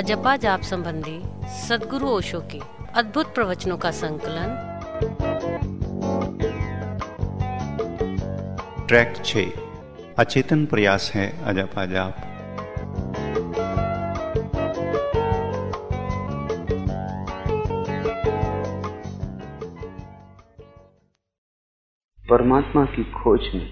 अजपा जाप संबंधी सदगुरु ओशो के अद्भुत प्रवचनों का संकलन। ट्रैक छ। अचेतन प्रयास है अजपा जाप। परमात्मा की खोज में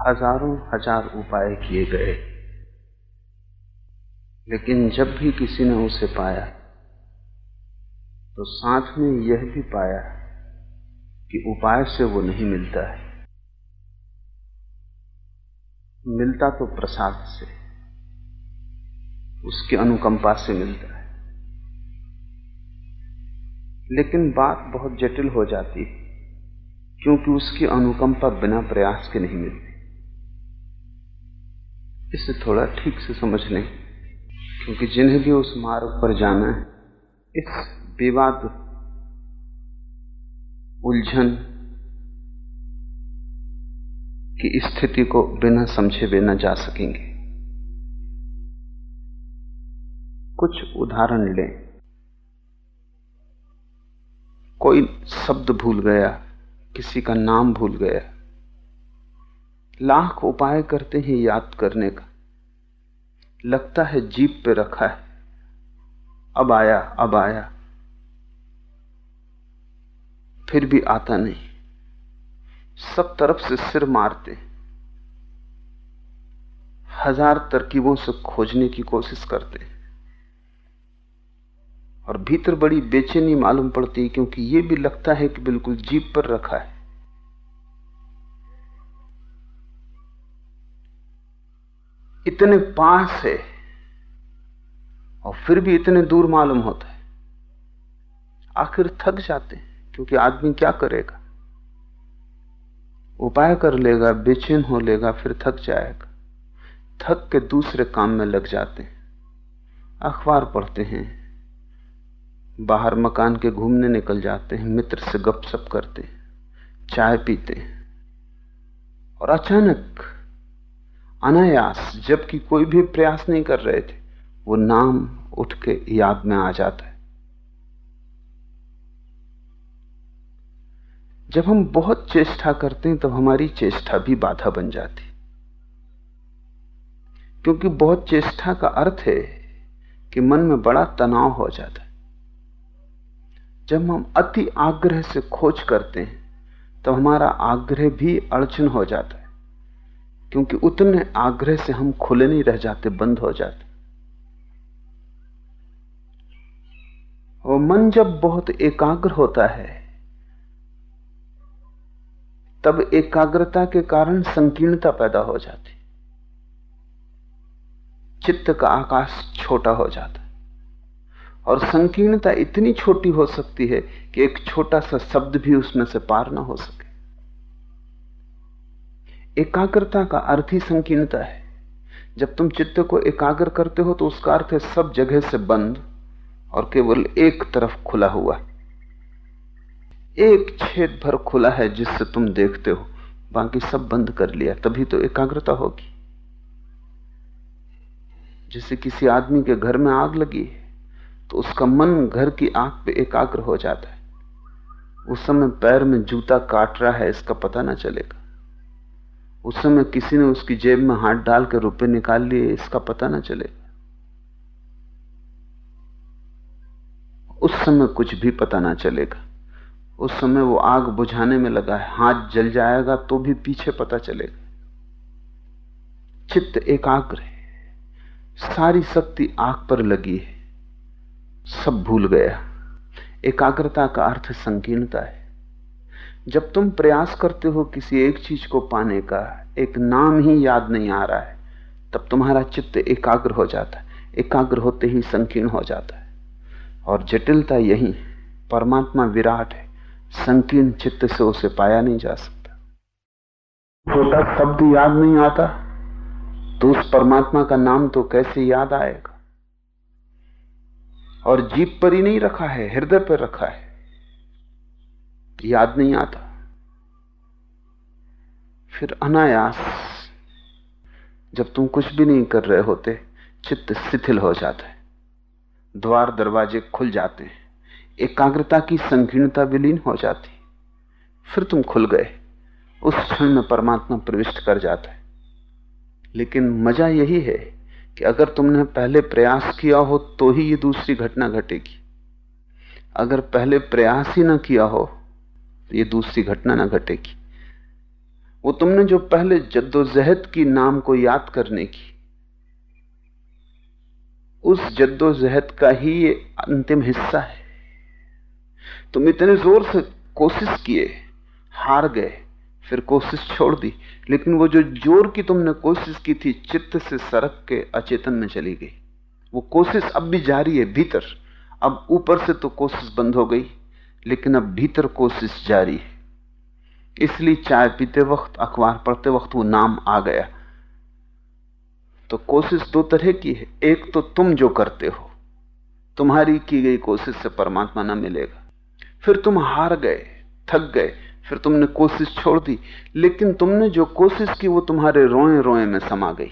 हज़ारों हज़ार उपाय किए गए। लेकिन जब भी किसी ने उसे पाया तो साथ में यह भी पाया कि उपाय से वो नहीं मिलता है। मिलता तो प्रसाद से, उसकी अनुकंपा से मिलता है। लेकिन बात बहुत जटिल हो जाती है, क्योंकि उसकी अनुकंपा बिना प्रयास के नहीं मिलती। इसे थोड़ा ठीक से समझ लें। क्योंकि जिन्हें भी उस मार्ग पर जाना है, इस विवाद, उलझन की स्थिति को बिना समझे, बिना जा सकेंगे। कुछ उदाहरण लें। कोई शब्द भूल गया, किसी का नाम भूल गया। लाख उपाय करते हैं याद करने का। लगता है जीप पे रखा है। अब आया अब आया। फिर भी आता नहीं। सब तरफ़ से सिर मारते। हज़ार तरकीबों से खोजने की कोशिश करते। और भीतर बड़ी बेचैनी मालूम पड़ती है, क्योंकि यह भी लगता है कि बिल्कुल जीप पर रखा है। इतने पास है और फिर भी इतने दूर मालूम होता है। आखिर थक जाते हैं, क्योंकि आदमी क्या करेगा? उपाय कर लेगा, बेचैन हो लेगा, फिर थक जाएगा। थक के दूसरे काम में लग जाते हैं। अखबार पढ़ते हैं। बाहर मकान के घूमने निकल जाते हैं, मित्र से गपशप करते हैं, चाय पीते हैं। और अचानक अनायास, जबकि कोई भी प्रयास नहीं कर रहे थे, वो नाम उठ के याद में आ जाता है। जब हम बहुत चेष्टा करते हैं, तब हमारी चेष्टा भी बाधा बन जाती क्योंकि बहुत चेष्टा का अर्थ है कि मन में बड़ा तनाव हो जाता है। जब हम अति आग्रह से खोज करते हैं तो हमारा आग्रह भी अड़चन हो जाता है। क्योंकि उतने आग्रह से हम खुले नहीं रह जाते, बंद हो जाते। और मन जब बहुत एकाग्र होता है, तब एकाग्रता के कारण संकीर्णता पैदा हो जाती। चित्त का आकाश छोटा हो जाता। है और संकीर्णता इतनी छोटी हो सकती है कि एक छोटा सा शब्द भी उसमें से पार ना हो सके। एकाग्रता का अर्थ ही संकीर्णता है। जब तुम चित्त को एकाग्र करते हो तो उसका अर्थ है सब जगह से बंद और केवल एक तरफ़ खुला हुआ एक छेद भर खुला है जिससे तुम देखते हो। बाकी सब बंद कर लिया, तभी तो एकाग्रता होगी। जैसे किसी आदमी के घर में आग लगी है तो उसका मन घर की आग पे एकाग्र हो जाता है। उस समय पैर में जूता काट रहा है, इसका पता ना चलेगा। उस समय किसी ने उसकी जेब में हाथ डाल के रुपए निकाल लिए, इसका पता ना चलेगा उस समय कुछ भी पता ना चलेगा। उस समय वो आग बुझाने में लगा है। हाथ जल जाएगा तो भी पीछे पता चलेगा। चित्त एकाग्र है। सारी शक्ति आग पर लगी है। सब भूल गया। एकाग्रता का अर्थ संकीर्णता है। जब तुम प्रयास करते हो किसी एक चीज़ को पाने का, एक नाम ही याद नहीं आ रहा है, तब तुम्हारा चित्त एकाग्र हो जाता है, एकाग्र होते ही संकीर्ण हो जाता है। और जटिलता यही है, परमात्मा विराट है, संकीर्ण चित्त से उसे पाया नहीं जा सकता। छोटा शब्द याद नहीं आता तो उस परमात्मा का नाम तो कैसे याद आएगा? और जीप पर ही नहीं रखा है, हृदय पर रखा है। याद नहीं आता। फिर अनायास, जब तुम कुछ भी नहीं कर रहे होते, चित्त शिथिल हो जाता है। द्वार दरवाजे खुल जाते हैं। एकाग्रता की संकीर्णता विलीन हो जाती फिर तुम खुल गए। उस क्षण में परमात्मा प्रविष्ट कर जाता है। लेकिन मज़ा यही है कि अगर तुमने पहले प्रयास किया हो तो ही ये दूसरी घटना घटेगी। अगर पहले प्रयास ही ना किया हो तो ये दूसरी घटना ना घटेगी। वो तुमने जो पहले जद्दोजहद की नाम को याद करने की, उस जद्दोजहद का ही ये अंतिम हिस्सा है। तुम इतने ज़ोर से कोशिश किए, हार गए, फिर कोशिश छोड़ दी, लेकिन वो जो ज़ोर की तुमने कोशिश की थी, चित्त से सरक के अचेतन में चली गई। वो कोशिश अब भी जारी है भीतर। अब ऊपर से तो कोशिश बंद हो गई। लेकिन अब भीतर कोशिश जारी है। इसलिए चाय पीते वक्त, अखबार पढ़ते वक्त वो नाम आ गया। तो कोशिश दो तरह की है। एक तो तुम जो करते हो, तुम्हारी की गई कोशिश से परमात्मा ना मिलेगा। फिर तुम हार गए, थक गए, फिर तुमने कोशिश छोड़ दी, लेकिन तुमने जो कोशिश की वो तुम्हारे रोए रोए में समा गई।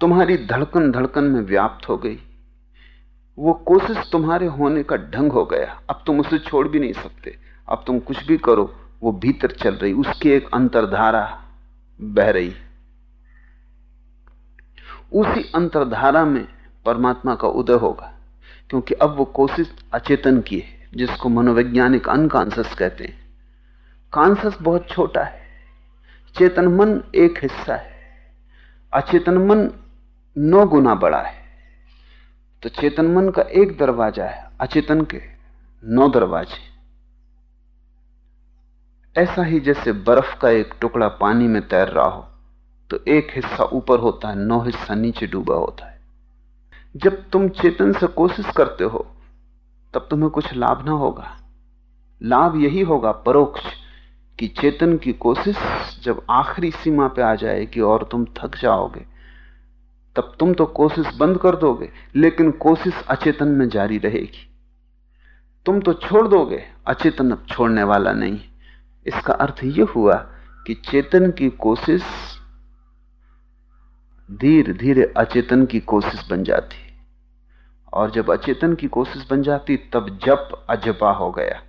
तुम्हारी धड़कन धड़कन में व्याप्त हो गई। वो कोशिश तुम्हारे होने का ढंग हो गया। अब तुम उसे छोड़ भी नहीं सकते। अब तुम कुछ भी करो, वो भीतर चल रही, उसकी एक अंतरधारा बह रही। उसी अंतरधारा में परमात्मा का उदय होगा, क्योंकि अब वो कोशिश अचेतन की है, जिसको मनोवैज्ञानिक अनकॉन्सियस कहते हैं। कॉन्सियस बहुत छोटा है, चेतन मन एक हिस्सा है, अचेतन मन नौ गुना बड़ा है। तो चेतन मन का एक दरवाज़ा है, अचेतन के नौ दरवाजे। ऐसा ही जैसे बर्फ़ का एक टुकड़ा पानी में तैर रहा हो तो एक हिस्सा ऊपर होता है, नौ हिस्सा नीचे डूबा होता है। जब तुम चेतन से कोशिश करते हो, तब तुम्हें कुछ लाभ ना होगा। लाभ यही होगा परोक्ष कि चेतन की कोशिश जब आखिरी सीमा पे आ जाएगी और तुम थक जाओगे तब तुम तो कोशिश बंद कर दोगे, लेकिन कोशिश अचेतन में जारी रहेगी। तुम तो छोड़ दोगे, अचेतन अब छोड़ने वाला नहीं। इसका अर्थ यह हुआ कि चेतन की कोशिश धीरे धीरे अचेतन की कोशिश बन जाती। और जब अचेतन की कोशिश बन जाती, तब जप अजपा हो गया।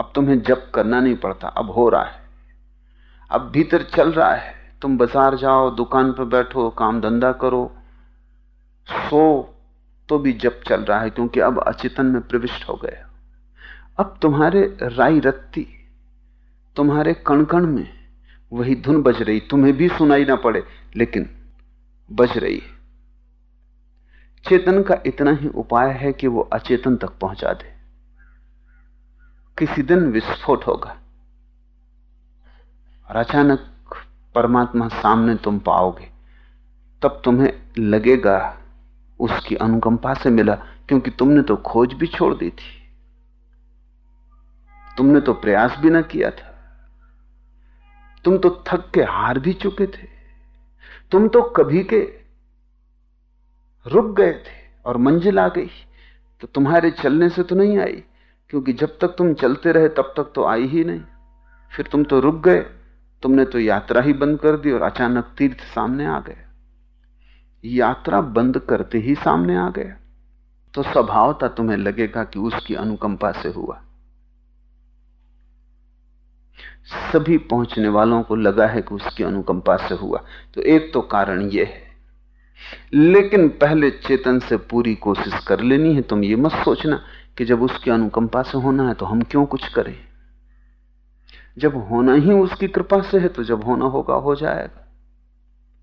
अब तुम्हें जप करना नहीं पड़ता, अब हो रहा है। अब भीतर चल रहा है। तुम बाज़ार जाओ, दुकान पर बैठो, काम धंधा करो, सो तो भी जब चल रहा है, क्योंकि अब अचेतन में प्रविष्ट हो गया। अब तुम्हारे राई रत्ती, तुम्हारे कण कण में वही धुन बज रही, तुम्हें भी सुनाई ना पड़े, लेकिन बज रही है। चेतन का इतना ही उपाय है कि वो अचेतन तक पहुँचा दे। किसी दिन विस्फोट होगा। और अचानक परमात्मा सामने तुम पाओगे, तब तुम्हें लगेगा उसकी अनुकंपा से मिला, क्योंकि तुमने तो खोज भी छोड़ दी थी। तुमने तो प्रयास भी ना किया था। तुम तो थक के हार भी चुके थे। तुम तो कभी के रुक गए थे और मंजिल आ गई तो तुम्हारे चलने से तो नहीं आई, क्योंकि जब तक तुम चलते रहे, तब तक तो आई ही नहीं। फिर तुम तो रुक गए तुमने तो यात्रा ही बंद कर दी और अचानक तीर्थ सामने आ गए यात्रा बंद करते ही सामने आ गया। तो स्वभावता तुम्हें लगेगा कि उसकी अनुकंपा से हुआ। सभी पहुँचने वालों को लगा है कि उसकी अनुकंपा से हुआ। तो एक तो कारण यह है। लेकिन पहले चेतन से पूरी कोशिश कर लेनी है, तुम ये मत सोचना कि जब उसकी अनुकंपा से होना है तो हम क्यों कुछ करें? जब होना ही उसकी कृपा से है तो जब होना होगा, हो जाएगा।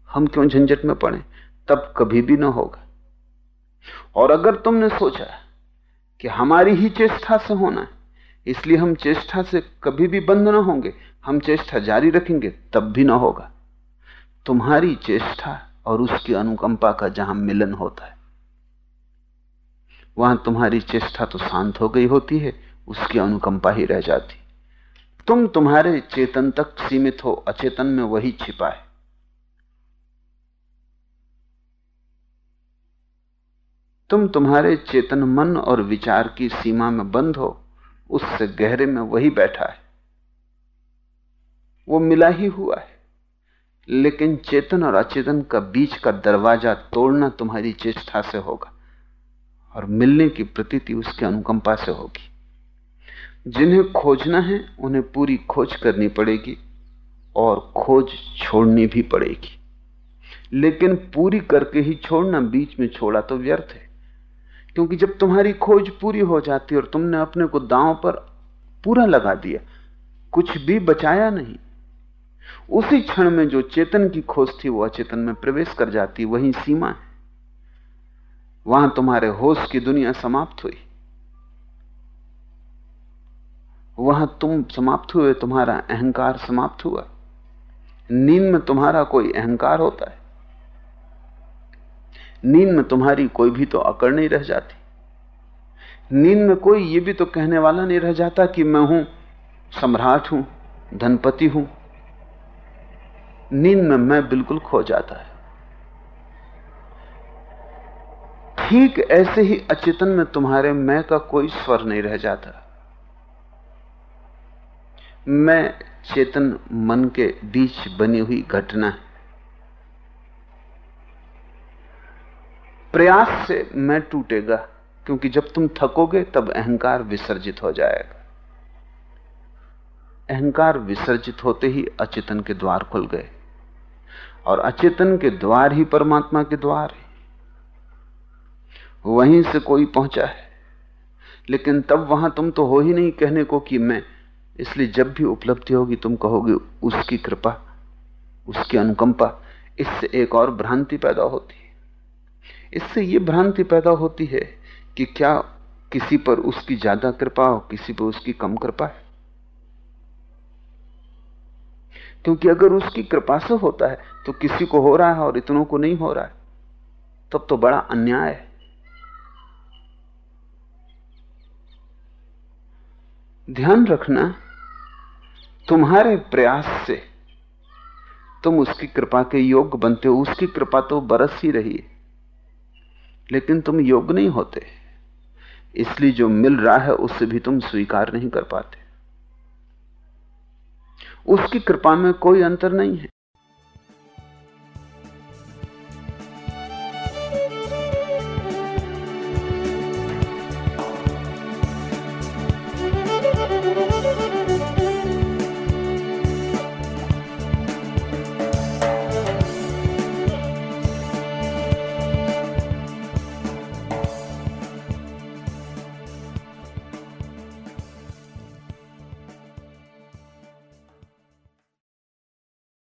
हम क्यों झंझट में पड़े? तब कभी भी ना होगा। और अगर तुमने सोचा कि हमारी ही चेष्टा से होना है, इसलिए हम चेष्टा से कभी भी बंद ना होंगे, हम चेष्टा जारी रखेंगे, तब भी ना होगा। तुम्हारी चेष्टा और उसकी अनुकंपा का जहाँ मिलन होता है, वहाँ तुम्हारी चेष्टा तो शांत हो गई होती है, उसकी अनुकंपा ही रह जाती तुम तुम्हारे चेतन तक सीमित हो, अचेतन में वही छिपा है। तुम तुम्हारे चेतन मन और विचार की सीमा में बंद हो, उससे गहरे में वही बैठा है। वो मिला ही हुआ है, लेकिन चेतन और अचेतन का बीच का दरवाज़ा तोड़ना तुम्हारी चेष्टा से होगा, और मिलने की प्रतीति उसके अनुकंपा से होगी। जिन्हें खोजना है, उन्हें पूरी खोज करनी पड़ेगी और खोज छोड़नी भी पड़ेगी। लेकिन पूरी करके ही छोड़ना बीच में छोड़ा तो व्यर्थ है। क्योंकि जब तुम्हारी खोज पूरी हो जाती और तुमने अपने को दांव पर पूरा लगा दिया, कुछ भी बचाया नहीं, उसी क्षण में जो चेतन की खोज थी, वो अचेतन में प्रवेश कर जाती, वही सीमा है। वहाँ तुम्हारे होश की दुनिया समाप्त हुई। वहाँ तुम समाप्त हुए, तुम्हारा अहंकार समाप्त हुआ। नींद में तुम्हारा कोई अहंकार होता है। नींद में तुम्हारी कोई भी तो अकड़ नहीं रह जाती। नींद में कोई ये भी तो कहने वाला नहीं रह जाता कि मैं हूँ सम्राट हूँ, धनपति हूँ। नींद में मैं बिल्कुल खो जाता है। ठीक ऐसे ही अचेतन में तुम्हारे मैं का कोई स्वर नहीं रह जाता। मैं चेतन मन के बीच बनी हुई घटना है। प्रयास से मैं टूटेगा, क्योंकि जब तुम थकोगे, तब अहंकार विसर्जित हो जाएगा। अहंकार विसर्जित होते ही अचेतन के द्वार खुल गए। और अचेतन के द्वार ही परमात्मा के द्वार है। वहीं से कोई पहुँचा है। लेकिन तब वहाँ तुम तो हो ही नहीं कहने को कि मैं इसलिए जब भी उपलब्धि होगी तुम कहोगे उसकी कृपा, उसकी अनुकंपा, इससे एक और भ्रांति पैदा होती है। इससे यह भ्रांति पैदा होती है कि क्या किसी पर उसकी ज़्यादा कृपा हो किसी पर उसकी कम कृपा है? क्योंकि अगर उसकी कृपा से होता है तो किसी को हो रहा है और इतनों को नहीं हो रहा है, तब तो बड़ा अन्याय है। ध्यान रखना तुम्हारे प्रयास से तुम उसकी कृपा के योग बनते हो, उसकी कृपा तो बरस ही रही है। लेकिन तुम योग नहीं होते। इसलिए जो मिल रहा है, उससे भी तुम स्वीकार नहीं कर पाते। उसकी कृपा में कोई अंतर नहीं है।